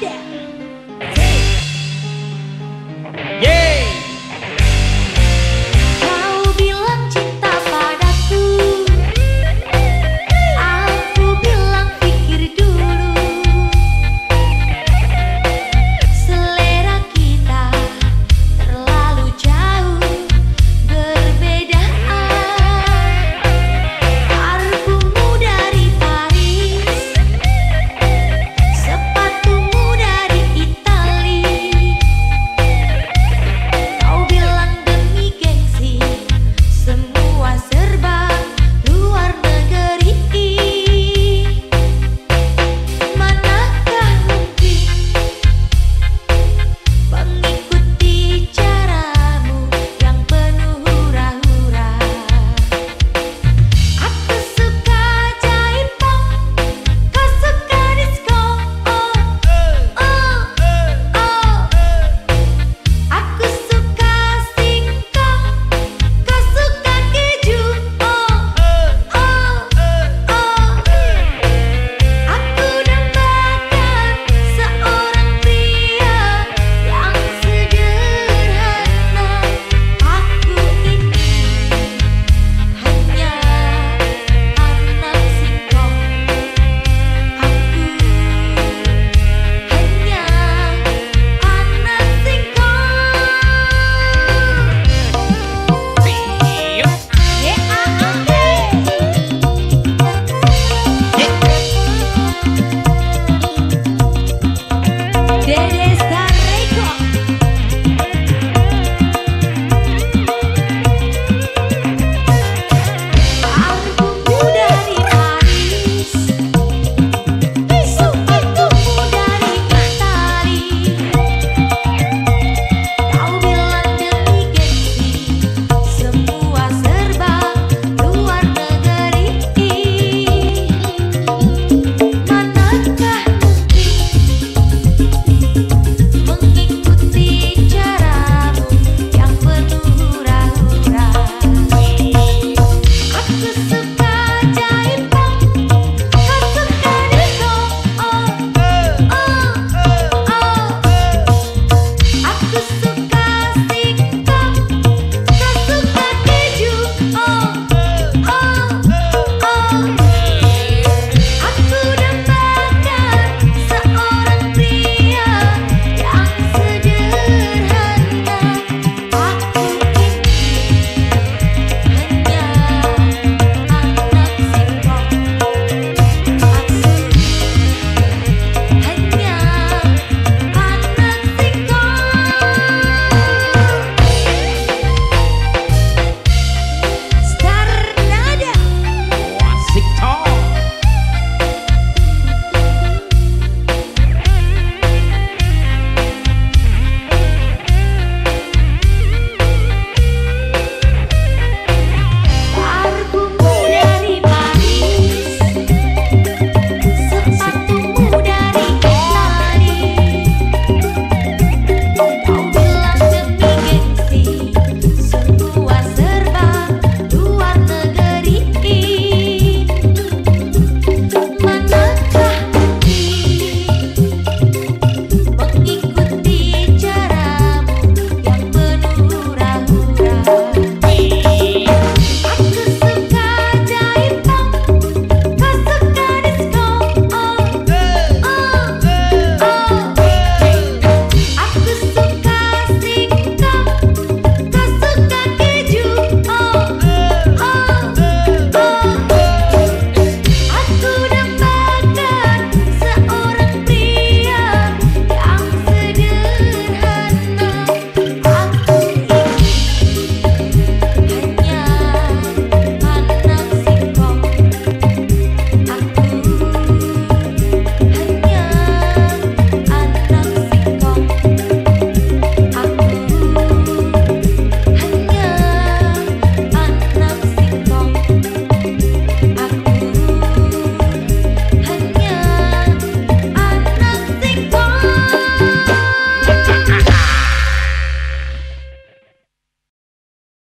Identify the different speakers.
Speaker 1: that.